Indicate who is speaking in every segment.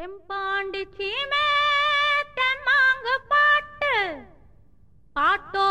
Speaker 1: தெம்பாண்டி சீமே தென்மாங்கு பாட்டு. பாட்டோ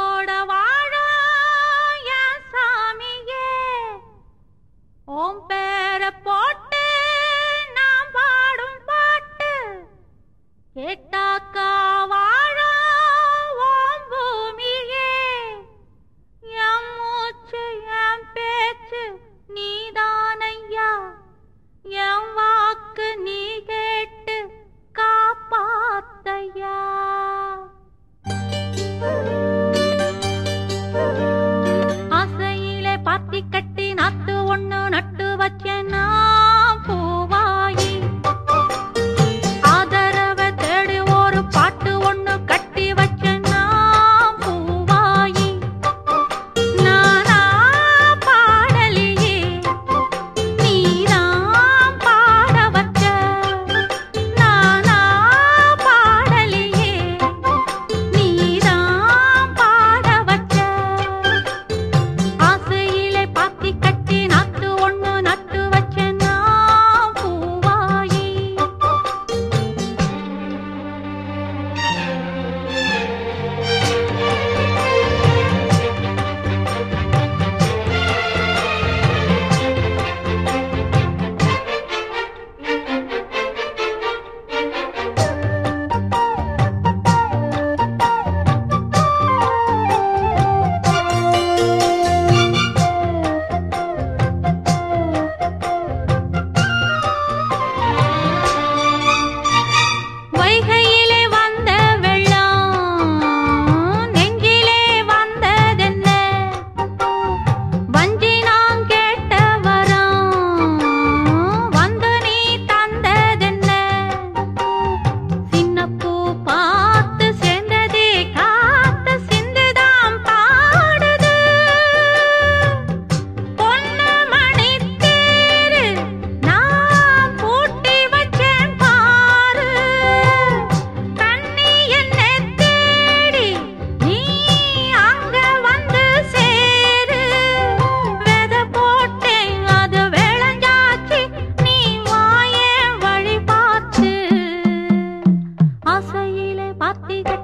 Speaker 1: பாத்திகள்